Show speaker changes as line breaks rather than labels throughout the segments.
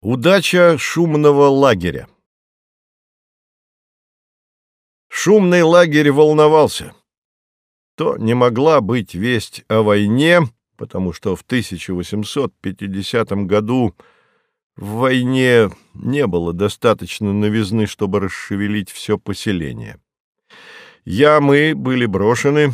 Удача шумного лагеря Шумный лагерь волновался. То не могла быть весть о войне, потому что в 1850 году в войне не было достаточно новизны, чтобы расшевелить все поселение. Ямы были брошены,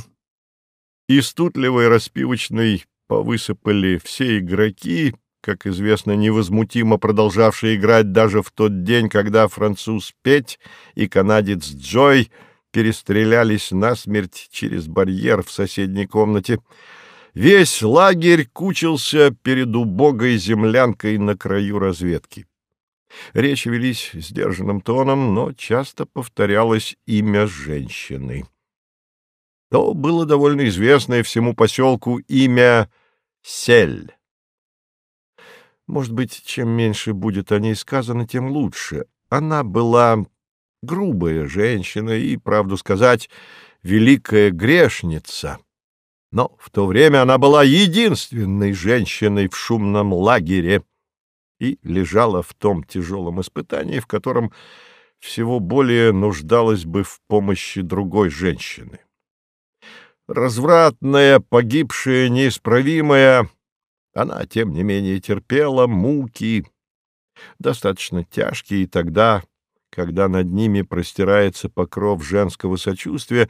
из тутливой распивочной повысыпали все игроки, как известно, невозмутимо продолжавший играть даже в тот день, когда француз Петь и канадец Джой перестрелялись насмерть через барьер в соседней комнате. Весь лагерь кучился перед убогой землянкой на краю разведки. Речи велись сдержанным тоном, но часто повторялось имя женщины. То было довольно известное всему поселку имя Сель. Может быть, чем меньше будет о ней сказано, тем лучше. Она была грубая женщина и, правду сказать, великая грешница. Но в то время она была единственной женщиной в шумном лагере и лежала в том тяжелом испытании, в котором всего более нуждалась бы в помощи другой женщины. Развратная, погибшая, неисправимая, она, тем не менее, терпела муки, достаточно тяжкие тогда, когда над ними простирается покров женского сочувствия,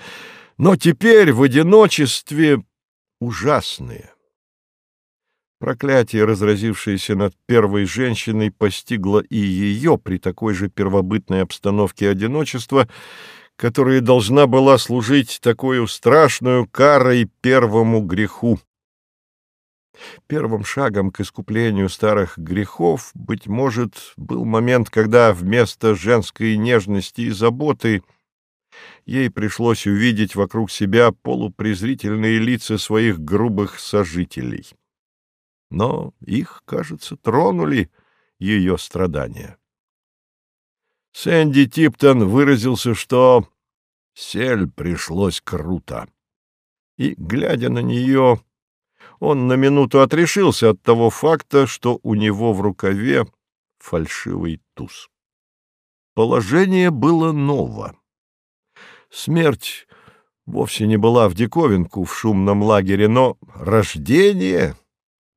но теперь в одиночестве ужасные. Проклятие, разразившееся над первой женщиной, постигло и ее при такой же первобытной обстановке одиночества, которая должна была служить такой страшную карой первому греху. Первым шагом к искуплению старых грехов, быть может, был момент, когда вместо женской нежности и заботы ей пришлось увидеть вокруг себя полупрезрительные лица своих грубых сожителей. Но их, кажется, тронули ее страдания. Сэнди Типтон выразился, что «сель пришлось круто». И, глядя на нее, он на минуту отрешился от того факта, что у него в рукаве фальшивый туз. Положение было ново. Смерть вовсе не была в диковинку в шумном лагере, но рождение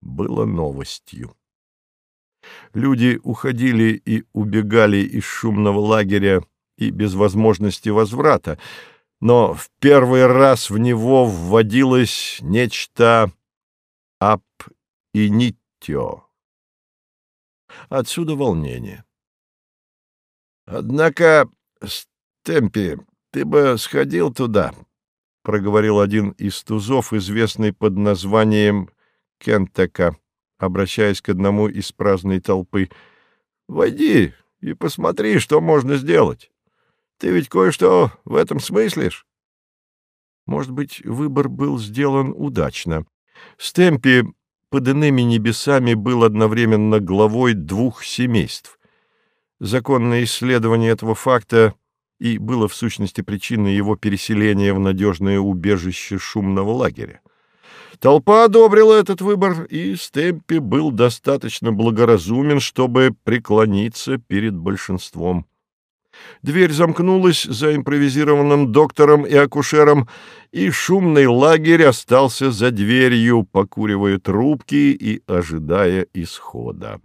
было новостью. Люди уходили и убегали из шумного лагеря и без возможности возврата, но в первый раз в него вводилось нечто ап и ниттё. Отсюда волнение. Однако, Стемпи, ты бы сходил туда, — проговорил один из тузов, известный под названием Кентека, обращаясь к одному из праздной толпы. — Войди и посмотри, что можно сделать. Ты ведь кое-что в этом смыслишь? Может быть, выбор был сделан удачно. Стемпи под иными небесами был одновременно главой двух семейств. Законное исследование этого факта и было в сущности причиной его переселения в надежное убежище шумного лагеря. Толпа одобрила этот выбор, и Стемпи был достаточно благоразумен, чтобы преклониться перед большинством. Дверь замкнулась за импровизированным доктором и акушером, и шумный лагерь остался за дверью, покуривая трубки и ожидая исхода.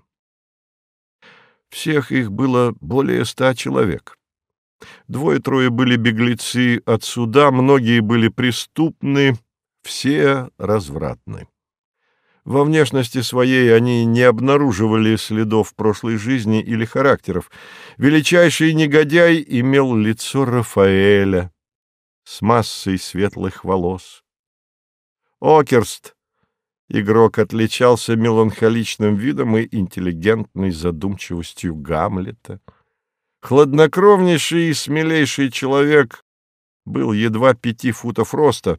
Всех их было более ста человек. Двое-трое были беглецы от суда, многие были преступны, все развратны. Во внешности своей они не обнаруживали следов прошлой жизни или характеров. Величайший негодяй имел лицо Рафаэля с массой светлых волос. Окерст, игрок, отличался меланхоличным видом и интеллигентной задумчивостью Гамлета. Хладнокровнейший и смелейший человек был едва пяти футов роста,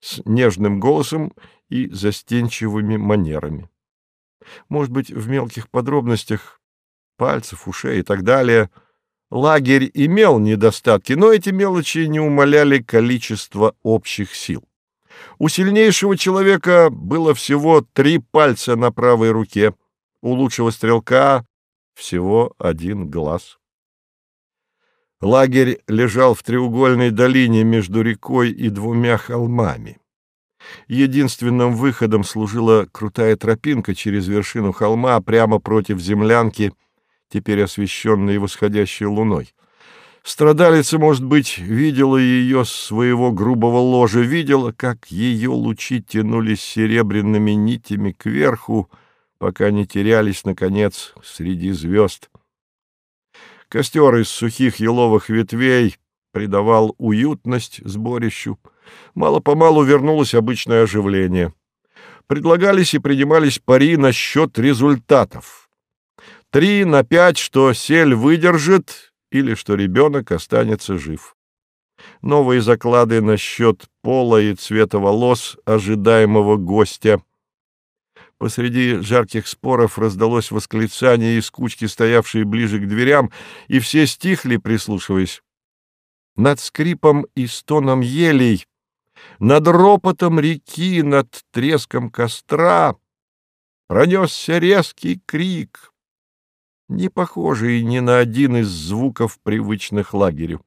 с нежным голосом и застенчивыми манерами. Может быть, в мелких подробностях пальцев, ушей и так далее лагерь имел недостатки, но эти мелочи не умаляли количество общих сил. У сильнейшего человека было всего три пальца на правой руке, у лучшего стрелка всего один глаз. Лагерь лежал в треугольной долине между рекой и двумя холмами. Единственным выходом служила крутая тропинка через вершину холма прямо против землянки, теперь освещенной восходящей луной. Страдалица, может быть, видела ее с своего грубого ложа, видела, как ее лучи тянулись серебряными нитями кверху, пока не терялись, наконец, среди звезд. Костер из сухих еловых ветвей придавал уютность сборищу. Мало-помалу вернулось обычное оживление. Предлагались и принимались пари насчет результатов. Три на пять, что сель выдержит, или что ребенок останется жив. Новые заклады насчет пола и цвета волос ожидаемого гостя. Посреди жарких споров раздалось восклицание из кучки, стоявшей ближе к дверям, и все стихли, прислушиваясь. Над скрипом и стоном елей, над ропотом реки, над треском костра пронесся резкий крик не похожий ни на один из звуков, привычных лагерю.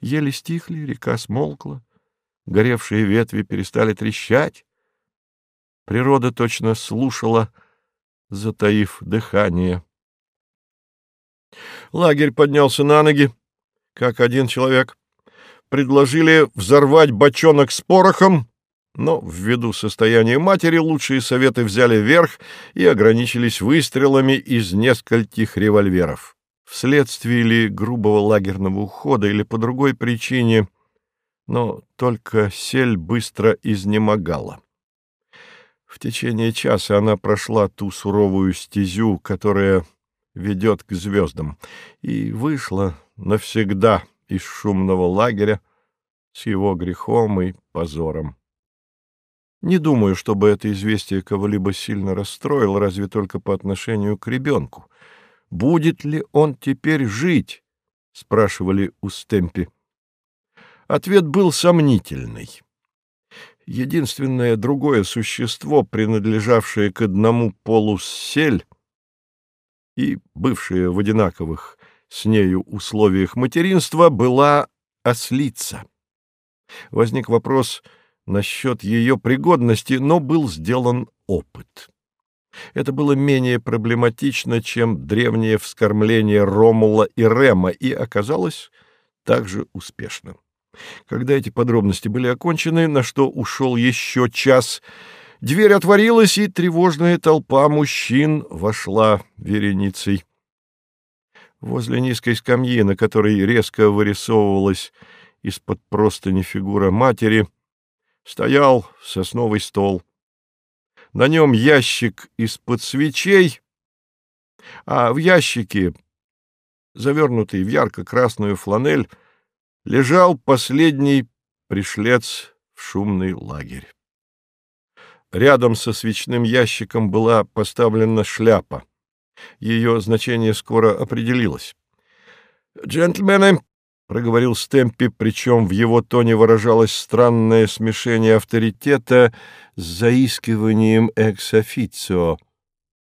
Еле стихли, река смолкла, горевшие ветви перестали трещать. Природа точно слушала, затаив дыхание. Лагерь поднялся на ноги, как один человек. Предложили взорвать бочонок с порохом, но ввиду состояния матери лучшие советы взяли верх и ограничились выстрелами из нескольких револьверов. Вследствие ли грубого лагерного ухода или по другой причине, но только сель быстро изнемогала. В течение часа она прошла ту суровую стезю, которая ведет к звездам, и вышла навсегда из шумного лагеря с его грехом и позором. Не думаю, чтобы это известие кого-либо сильно расстроило, разве только по отношению к ребенку. «Будет ли он теперь жить?» — спрашивали у Стемпи. Ответ был сомнительный. Единственное другое существо, принадлежавшее к одному полу сель и бывшее в одинаковых с нею условиях материнства, была ослица. Возник вопрос — насчет ее пригодности, но был сделан опыт. Это было менее проблематично, чем древнее вскормление Ромула и Рема, и оказалось также успешным. Когда эти подробности были окончены, на что ушел еще час, дверь отворилась, и тревожная толпа мужчин вошла вереницей. Возле низкой скамьи, на которой резко вырисовывалась из-под простыни фигура матери, стоял сосновый стол. На нем ящик из-под свечей, а в ящике, завернутый в ярко-красную фланель, лежал последний пришлец в шумный лагерь. Рядом со свечным ящиком была поставлена шляпа. Ее значение скоро определилось. «Джентльмены, — проговорил Стэмпи, причем в его тоне выражалось странное смешение авторитета с заискиванием экс-официо.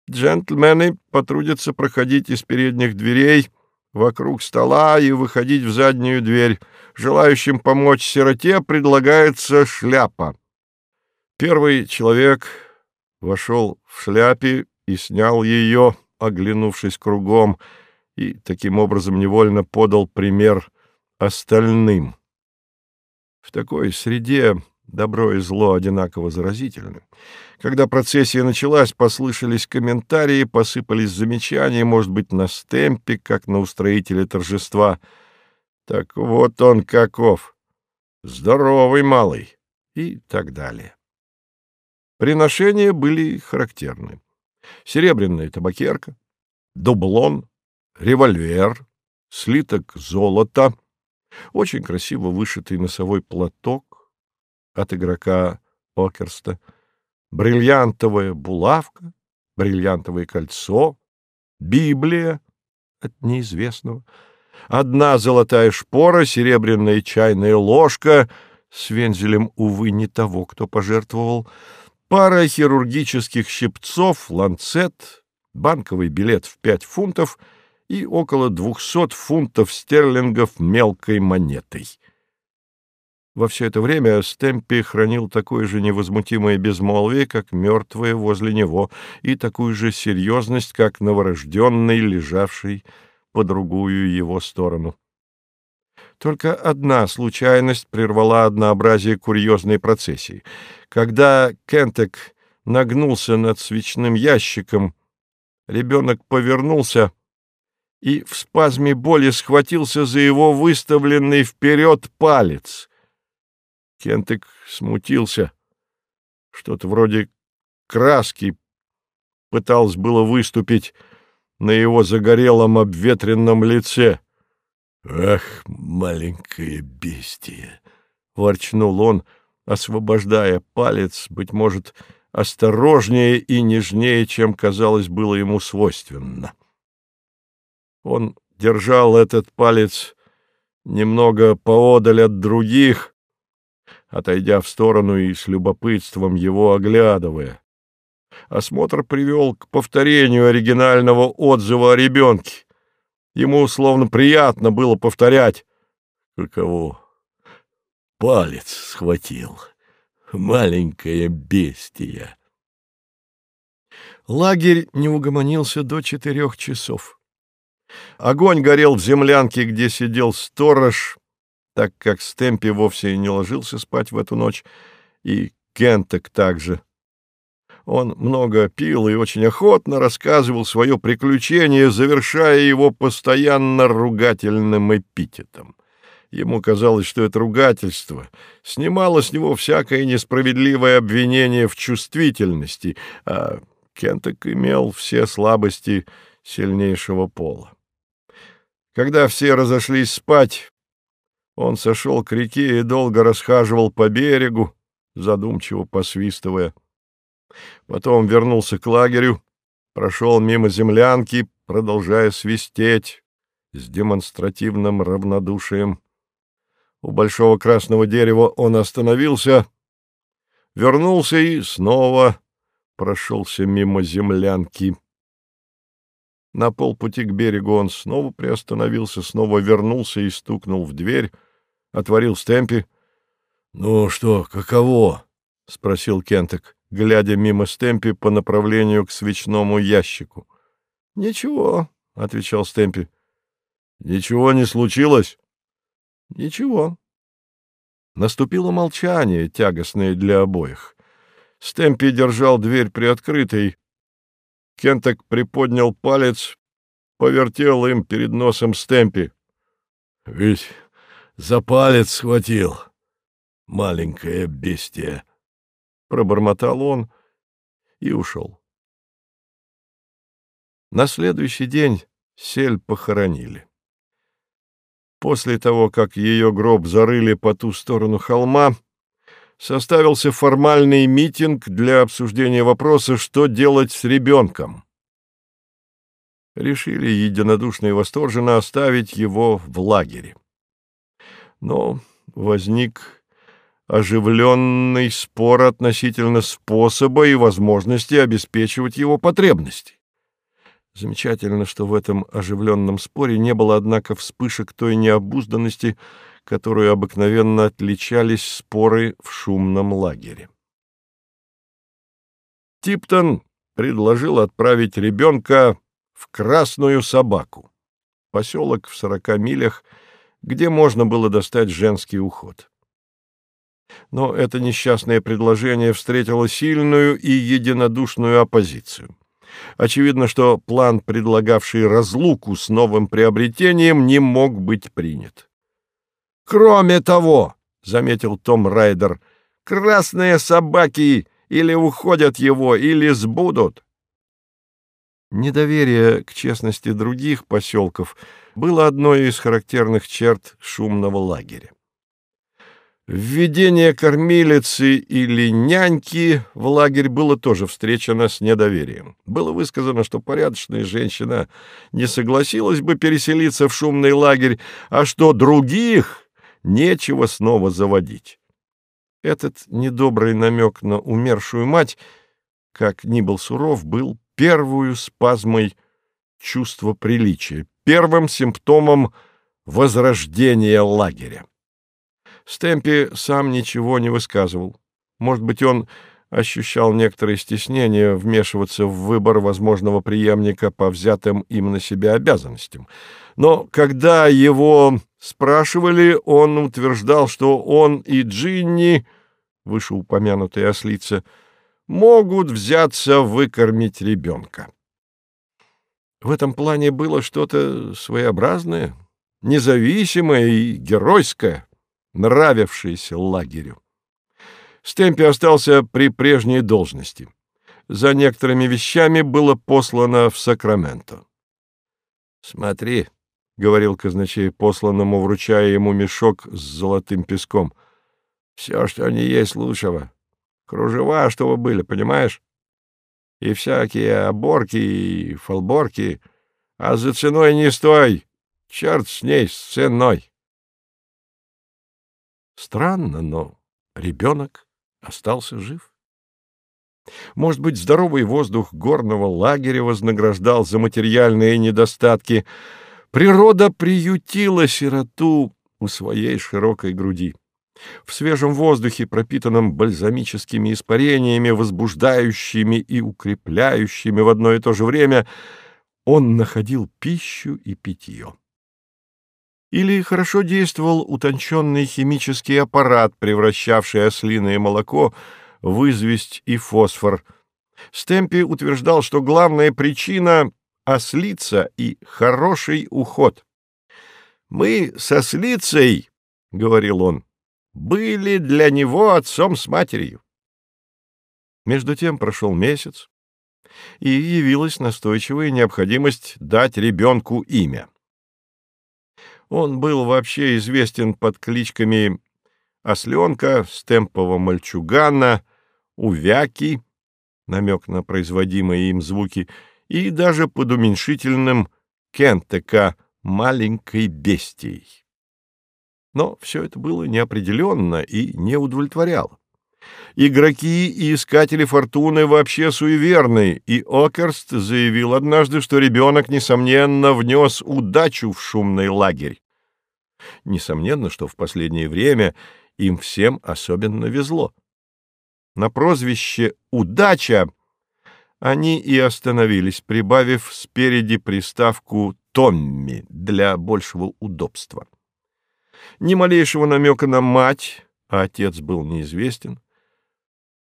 «Джентльмены потрудятся проходить из передних дверей вокруг стола и выходить в заднюю дверь. Желающим помочь сироте предлагается шляпа». Первый человек вошел в шляпе и снял ее, оглянувшись кругом, и таким образом невольно подал пример — остальным. В такой среде добро и зло одинаково заразительны. Когда процессия началась, послышались комментарии, посыпались замечания, может быть, на стемпе, как на устроителе торжества. Так вот он каков! Здоровый малый! И так далее. Приношения были характерны. Серебряная табакерка, дублон, револьвер, слиток золота — очень красиво вышитый носовой платок от игрока Окерста, бриллиантовая булавка, бриллиантовое кольцо, Библия от неизвестного, одна золотая шпора, серебряная чайная ложка. С вензелем, увы, не того, кто пожертвовал, пара хирургических щипцов, ланцет, банковый билет в пять фунтов и около двухсот фунтов стерлингов мелкой монетой. Во все это время Стэмпи хранил такое же невозмутимое безмолвие, как мертвое возле него, и такую же серьезность, как новорожденный, лежавший по другую его сторону. Только одна случайность прервала однообразие курьезной процессии. Когда Кентек нагнулся над свечным ящиком, ребенок повернулся и в спазме боли схватился за его выставленный вперед палец — Кентек смутился. Что-то вроде краски пыталось было выступить на его загорелом обветренном лице. «Ах, маленькое бестие!» — ворчнул он, освобождая палец, быть может, осторожнее и нежнее, чем, казалось, было ему свойственно. Он держал этот палец немного поодаль от других, отойдя в сторону и с любопытством его оглядывая. Осмотр привел к повторению оригинального отзыва о ребенке. Ему словно приятно было повторять. Каково? Палец схватил. Маленькая бестия. Лагерь не угомонился до четырех часов. Огонь горел в землянке, где сидел сторож, так как Стемпи вовсе не ложился спать в эту ночь, и Кентек также. Он много пил и очень охотно рассказывал свое приключение, завершая его постоянно ругательным эпитетом. Ему казалось, что это ругательство снимало с него всякое несправедливое обвинение в чувствительности, а Кентек имел все слабости сильнейшего пола. Когда все разошлись спать, он сошел к реке и долго расхаживал по берегу, задумчиво посвистывая. Потом вернулся к лагерю, прошел мимо землянки, продолжая свистеть с демонстративным равнодушием. У большого красного дерева он остановился, вернулся и снова прошелся мимо землянки. На полпути к берегу он снова приостановился, снова вернулся и стукнул в дверь, отворил Стемпи. — Ну что, каково? — спросил Кентек, глядя мимо Стемпи по направлению к свечному ящику. — Ничего, — отвечал Стемпи. — Ничего не случилось? — Ничего. Наступило молчание, тягостное для обоих. Стемпи держал дверь приоткрытой, Кенток приподнял палец, повертел им перед носом Стемпи. — Ведь за палец схватил, маленькое бестие! — пробормотал он и ушел. На следующий день сель похоронили. После того, как ее гроб зарыли по ту сторону холма, составился формальный митинг для обсуждения вопроса, что делать с ребенком. Решили единодушно и восторженно оставить его в лагере. Но возник оживленный спор относительно способа и возможности обеспечивать его потребности. Замечательно, что в этом оживленном споре не было, однако, вспышек той необузданности, которую обыкновенно отличались споры в шумном лагере. Типтон предложил отправить ребенка в Красную Собаку, поселок в сорока милях, где можно было достать женский уход. Но это несчастное предложение встретило сильную и единодушную оппозицию. Очевидно, что план, предлагавший разлуку с новым приобретением, не мог быть принят. Кроме того, — заметил Том Райдер, — красные собаки или уходят его, или сбудут. Недоверие к честности других поселков было одной из характерных черт шумного лагеря. Введение кормилицы или няньки в лагерь было тоже встречено с недоверием. Было высказано, что порядочная женщина не согласилась бы переселиться в шумный лагерь, а что других нечего снова заводить. Этот недобрый намек на умершую мать, как ни был суров, был первую спазмой чувства приличия, первым симптомом возрождения лагеря. Стемпи сам ничего не высказывал. Может быть, он ощущал некоторое стеснение вмешиваться в выбор возможного преемника по взятым им на себя обязанностям. Но когда его спрашивали, он утверждал, что он и Джинни, вышеупомянутая ослица, могут взяться выкормить ребенка. В этом плане было что-то своеобразное, независимое и геройское, нравившееся лагерю. Стемпи остался при прежней должности. За некоторыми вещами было послано в Сакраменто. «Смотри», — говорил казначей посланному, вручая ему мешок с золотым песком, — «все, что не есть лучшего. Кружева, чтобы были, понимаешь? И всякие оборки и фолборки. А за ценой не стой. Черт с ней, с ценой». Странно, но ребенок остался жив. Может быть, здоровый воздух горного лагеря вознаграждал за материальные недостатки. Природа приютила сироту у своей широкой груди. В свежем воздухе, пропитанном бальзамическими испарениями, возбуждающими и укрепляющими в одно и то же время, он находил пищу и питье. Или хорошо действовал утонченный химический аппарат, превращавший ослиное молоко в известь и фосфор. Стемпи утверждал, что главная причина — ослица и хороший уход. «Мы с ослицей, — говорил он, — были для него отцом с матерью». Между тем прошел месяц, и явилась настойчивая необходимость дать ребенку имя. Он был вообще известен под кличками Осленка, Стемпова мальчугана, Увяки, намек на производимые им звуки, и даже под уменьшительным Кентека, маленькой бестией. Но все это было неопределенно и не удовлетворяло. Игроки и искатели фортуны вообще суеверны, и Окерст заявил однажды, что ребенок, несомненно, внес удачу в шумный лагерь. Несомненно, что в последнее время им всем особенно везло. На прозвище «Удача» они и остановились, прибавив спереди приставку «Томми» для большего удобства. Ни малейшего намека на мать, а отец был неизвестен,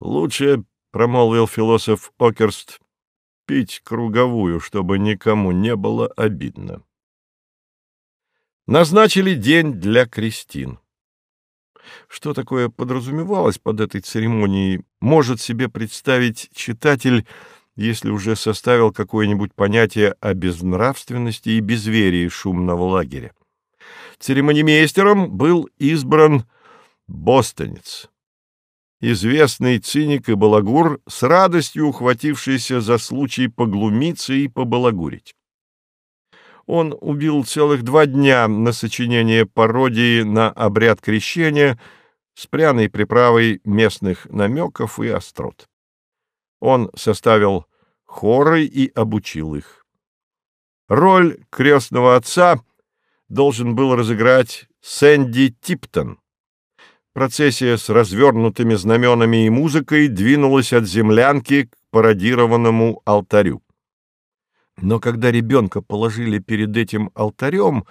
Лучше, — промолвил философ Окерст, — пить круговую, чтобы никому не было обидно. Назначили день для крестин. Что такое подразумевалось под этой церемонией, может себе представить читатель, если уже составил какое-нибудь понятие о безнравственности и безверии шумного лагеря. Церемонимейстером был избран бостонец известный циник и балагур, с радостью ухватившийся за случай поглумиться и побалагурить. Он убил целых два дня на сочинение пародии на обряд крещения с пряной приправой местных намеков и острот. Он составил хоры и обучил их. Роль крестного отца должен был разыграть Сэнди Типтон, Процессия с развернутыми знаменами и музыкой двинулась от землянки к пародированному алтарю. Но когда ребенка положили перед этим алтарем,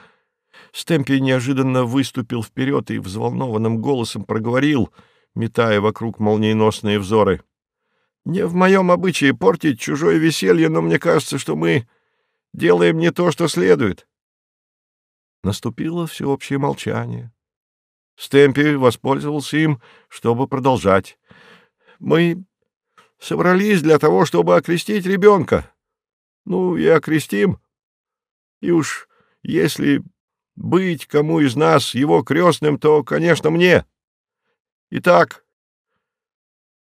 Стемпи неожиданно выступил вперед и взволнованным голосом проговорил, метая вокруг молниеносные взоры. «Не в моем обычае портить чужое веселье, но мне кажется, что мы делаем не то, что следует». Наступило всеобщее молчание. Стемпи воспользовался им, чтобы продолжать. «Мы собрались для того, чтобы окрестить ребенка. Ну, и окрестим. И уж если быть кому из нас его крестным, то, конечно, мне. Итак,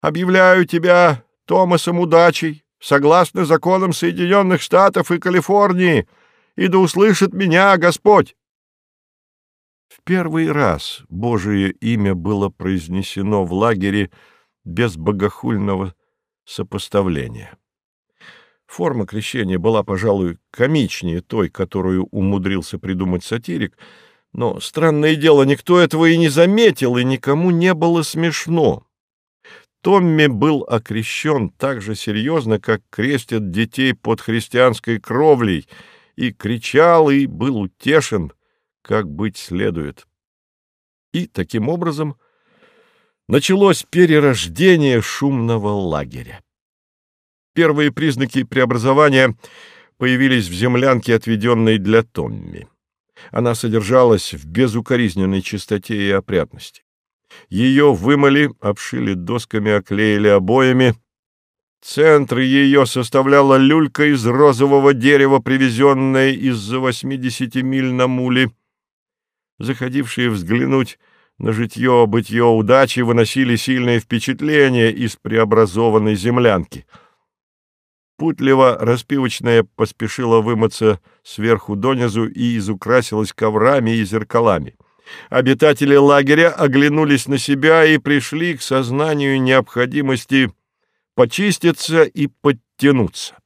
объявляю тебя Томасом удачей, согласно законам Соединенных Штатов и Калифорнии, и да услышит меня Господь. В первый раз Божие имя было произнесено в лагере без богохульного сопоставления. Форма крещения была, пожалуй, комичнее той, которую умудрился придумать сатирик, но, странное дело, никто этого и не заметил, и никому не было смешно. Томми был окрещен так же серьезно, как крестят детей под христианской кровлей, и кричал, и был утешен, как быть следует. И, таким образом, началось перерождение шумного лагеря. Первые признаки преобразования появились в землянке, отведенной для Томми. Она содержалась в безукоризненной чистоте и опрятности. Ее вымыли, обшили досками, оклеили обоями. Центр ее составляла люлька из розового дерева, привезенная из-за 80 миль на муле. Заходившие взглянуть на житье-бытье удачи выносили сильное впечатление из преобразованной землянки. Путливо распивочная поспешила вымыться сверху донизу и изукрасилась коврами и зеркалами. Обитатели лагеря оглянулись на себя и пришли к сознанию необходимости почиститься и подтянуться.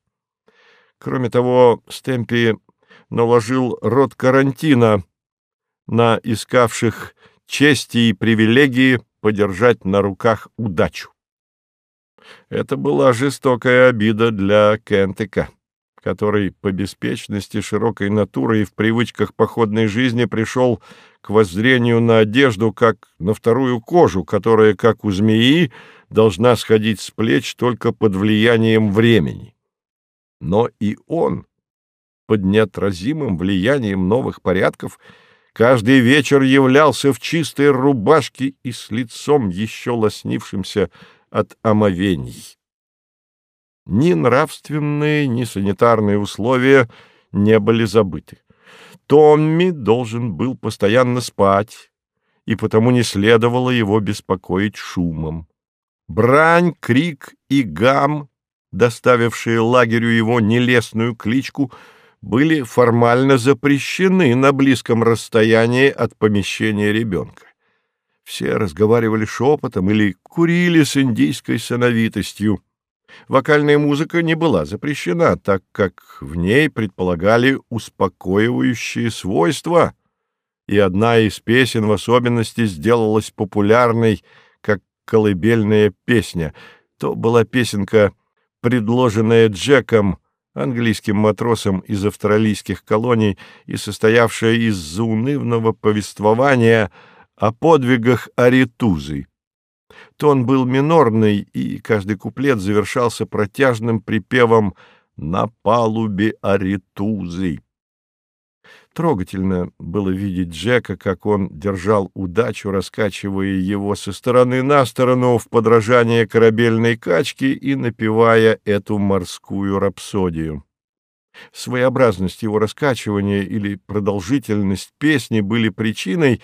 Кроме того, Стемпи наложил род карантина на искавших чести и привилегии подержать на руках удачу. Это была жестокая обида для Кентека, который по беспечности, широкой натуры и в привычках походной жизни пришел к воззрению на одежду как на вторую кожу, которая, как у змеи, должна сходить с плеч только под влиянием времени. Но и он, под неотразимым влиянием новых порядков, каждый вечер являлся в чистой рубашке и с лицом еще лоснившимся от омовений. Ни нравственные, ни санитарные условия не были забыты. Томми должен был постоянно спать, и потому не следовало его беспокоить шумом. Брань, крик и гам, доставившие лагерю его нелестную кличку, были формально запрещены на близком расстоянии от помещения ребенка. Все разговаривали шепотом или курили с индийской сановитостью. Вокальная музыка не была запрещена, так как в ней предполагали успокоивающие свойства, и одна из песен в особенности сделалась популярной, как колыбельная песня. То была песенка, предложенная Джеком, английским матросом из австралийских колоний и состоявшая из заунывного повествования о подвигах Аритузы. Тон был минорный, и каждый куплет завершался протяжным припевом «На палубе Аритузы». Трогательно было видеть Джека, как он держал удачу, раскачивая его со стороны на сторону в подражание корабельной качке и напевая эту морскую рапсодию. Своеобразность его раскачивания или продолжительность песни были причиной,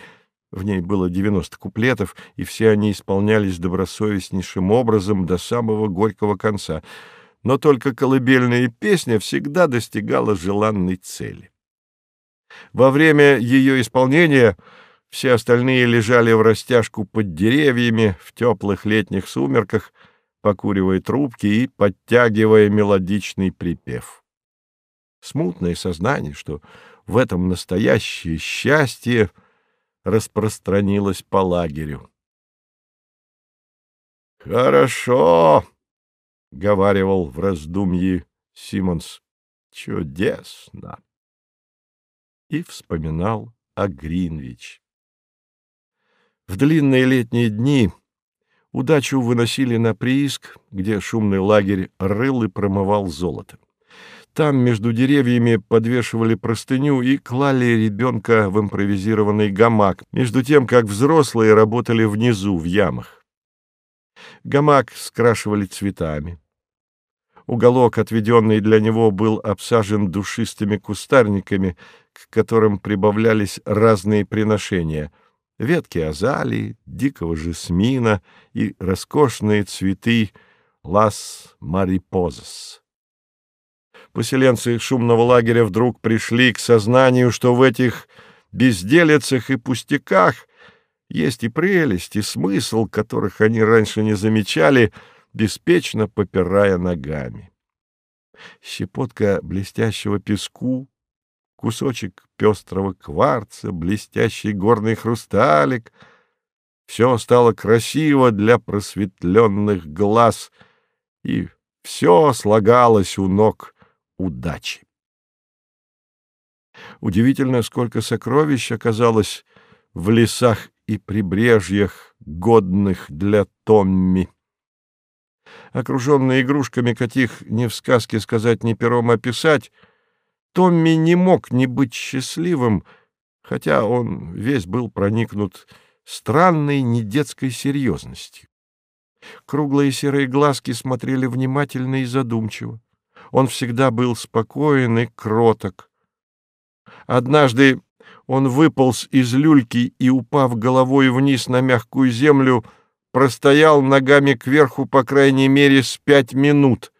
в ней было 90 куплетов, и все они исполнялись добросовестнейшим образом до самого горького конца. Но только колыбельная песня всегда достигала желанной цели. Во время ее исполнения все остальные лежали в растяжку под деревьями в теплых летних сумерках, покуривая трубки и подтягивая мелодичный припев. Смутное сознание, что в этом настоящее счастье — распространилась по лагерю. «Хорошо», — говаривал в раздумье Симонс, — «чудесно». И вспоминал о Гринвич. В длинные летние дни удачу выносили на прииск, где шумный лагерь рыл и промывал золото. Там между деревьями подвешивали простыню и клали ребенка в импровизированный гамак, между тем, как взрослые работали внизу, в ямах. Гамак скрашивали цветами. Уголок, отведенный для него, был обсажен душистыми кустарниками, к которым прибавлялись разные приношения — ветки азалии, дикого жасмина и роскошные цветы лас марипозас поселенцы шумного лагеря вдруг пришли к сознанию, что в этих безделицах и пустяках есть и прелесть, и смысл, которых они раньше не замечали, беспечно попирая ногами. щепотка блестящего песку, кусочек пестрого кварца, блестящий горный хрусталик. Все стало красиво для просветленных глаз, и все слагалось у ног удачи. Удивительно, сколько сокровищ оказалось в лесах и прибрежьях, годных для Томми. Окруженный игрушками, каких ни в сказке сказать, ни пером описать, Томми не мог не быть счастливым, хотя он весь был проникнут странной недетской серьезностью. Круглые серые глазки смотрели внимательно и задумчиво. Он всегда был спокоен и кроток. Однажды он выполз из люльки и, упав головой вниз на мягкую землю, простоял ногами кверху по крайней мере с пять минут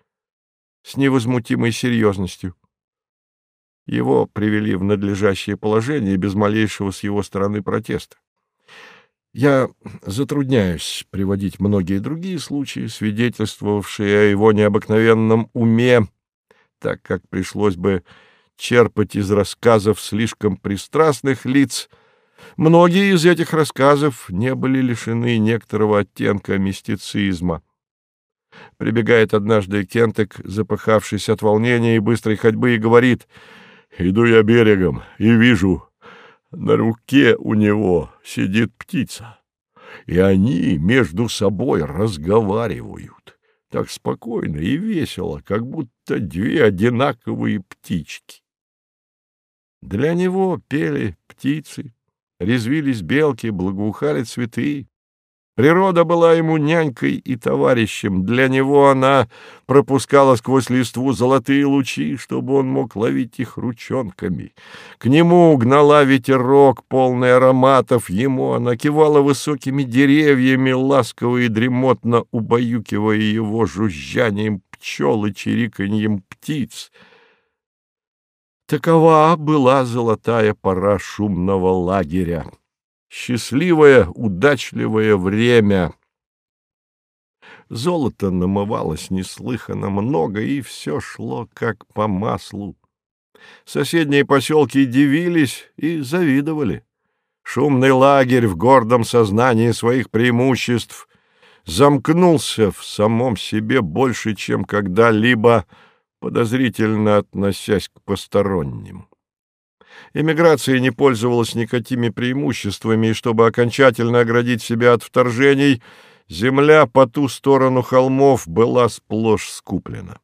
с невозмутимой серьезностью. Его привели в надлежащее положение без малейшего с его стороны протеста. Я затрудняюсь приводить многие другие случаи, свидетельствовавшие о его необыкновенном уме, так как пришлось бы черпать из рассказов слишком пристрастных лиц. Многие из этих рассказов не были лишены некоторого оттенка мистицизма. Прибегает однажды Кентек, запыхавшись от волнения и быстрой ходьбы, и говорит — Иду я берегом и вижу, на руке у него сидит птица, и они между собой разговаривают. Так спокойно и весело, как будто две одинаковые птички. Для него пели птицы, резвились белки, благоухали цветы. Природа была ему нянькой и товарищем. Для него она пропускала сквозь листву золотые лучи, чтобы он мог ловить их ручонками. К нему гнала ветерок, полный ароматов. Ему она кивала высокими деревьями, ласково и дремотно убаюкивая его жужжанием пчел и чириканьем птиц. Такова была золотая пора шумного лагеря счастливое, удачливое время. Золото намывалось неслыханно много, и все шло как по маслу. Соседние поселки дивились и завидовали. Шумный лагерь в гордом сознании своих преимуществ замкнулся в самом себе больше, чем когда-либо, подозрительно относясь к посторонним. Эмиграция не пользовалась никакими преимуществами, и чтобы окончательно оградить себя от вторжений, земля по ту сторону холмов была сплошь скуплена.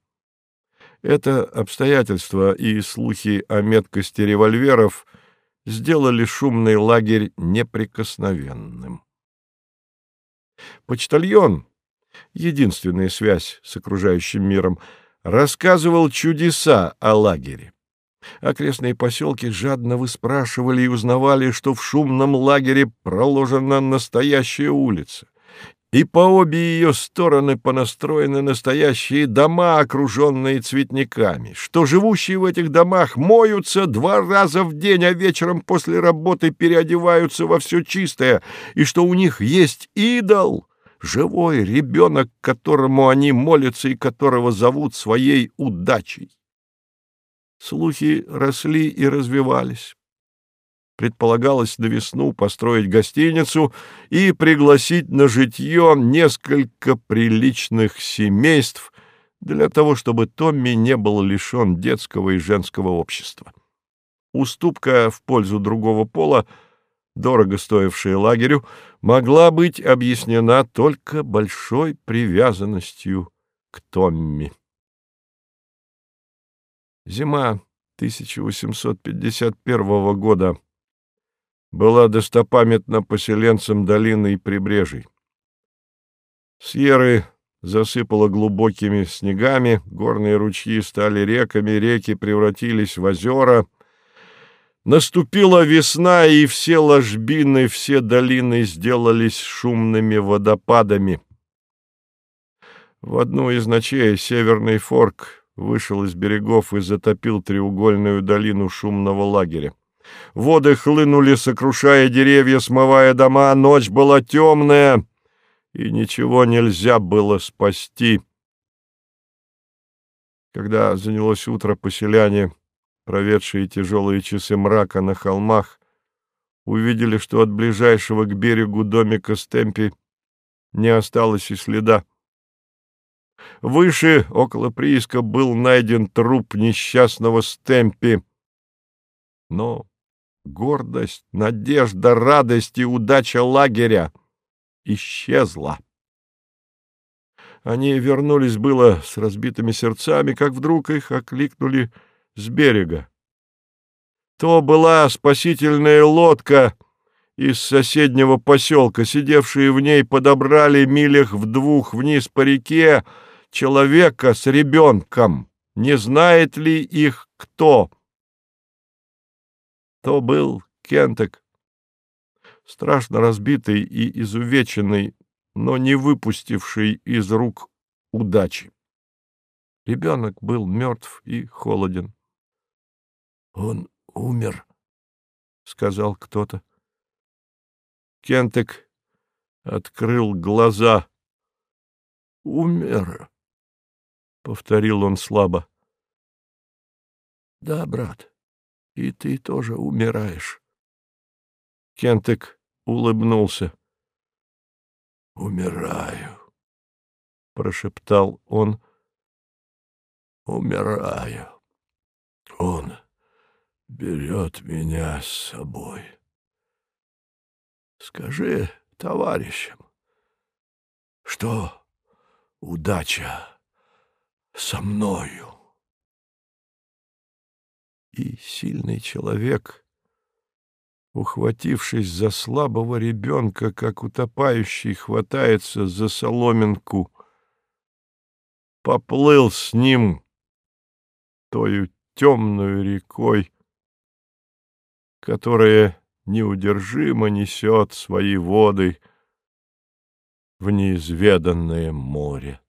Это обстоятельство и слухи о меткости револьверов сделали шумный лагерь неприкосновенным. Почтальон, единственная связь с окружающим миром, рассказывал чудеса о лагере. Окрестные поселки жадно выспрашивали и узнавали, что в шумном лагере проложена настоящая улица. И по обе ее стороны понастроены настоящие дома, окруженные цветниками, что живущие в этих домах моются два раза в день, а вечером после работы переодеваются во все чистое, и что у них есть идол, живой ребенок, которому они молятся и которого зовут своей удачей. Слухи росли и развивались. Предполагалось на весну построить гостиницу и пригласить на житье несколько приличных семейств для того, чтобы Томми не был лишен детского и женского общества. Уступка в пользу другого пола, дорого стоившая лагерю, могла быть объяснена только большой привязанностью к Томми. Зима 1851 года была достопамятна поселенцам долины и прибрежий. Сьерры засыпало глубокими снегами, горные ручьи стали реками, реки превратились в озера. Наступила весна, и все ложбины, все долины сделались шумными водопадами. В одну из ночей северный форк вышел из берегов и затопил треугольную долину шумного лагеря. Воды хлынули, сокрушая деревья, смывая дома, ночь была темная, и ничего нельзя было спасти. Когда занялось утро, поселяне, проведшие тяжелые часы мрака на холмах, увидели, что от ближайшего к берегу домика Стемпи не осталось и следа. Выше, около прииска, был найден труп несчастного Стемпи. Но гордость, надежда, радость и удача лагеря исчезла. Они вернулись было с разбитыми сердцами, как вдруг их окликнули с берега. То была спасительная лодка из соседнего поселка. Сидевшие в ней подобрали милях в двух вниз по реке человека с ребенком. Не знает ли их кто? То был Кентек, страшно разбитый и изувеченный, но не выпустивший из рук удачи. Ребенок был мертв и холоден. — Он умер, — сказал кто-то. Кентек открыл глаза. — Умер, — повторил он слабо. — Да, брат, и ты тоже умираешь. Кентек улыбнулся. — «Умираю», — прошептал он. «Умираю. Он берет меня с собой. Скажи товарищам, что удача со мною». И сильный человек — ухватившись за слабого ребенка, как утопающий хватается за соломинку, поплыл с ним тою темную рекой, которая неудержимо несет свои воды в неизведанное море.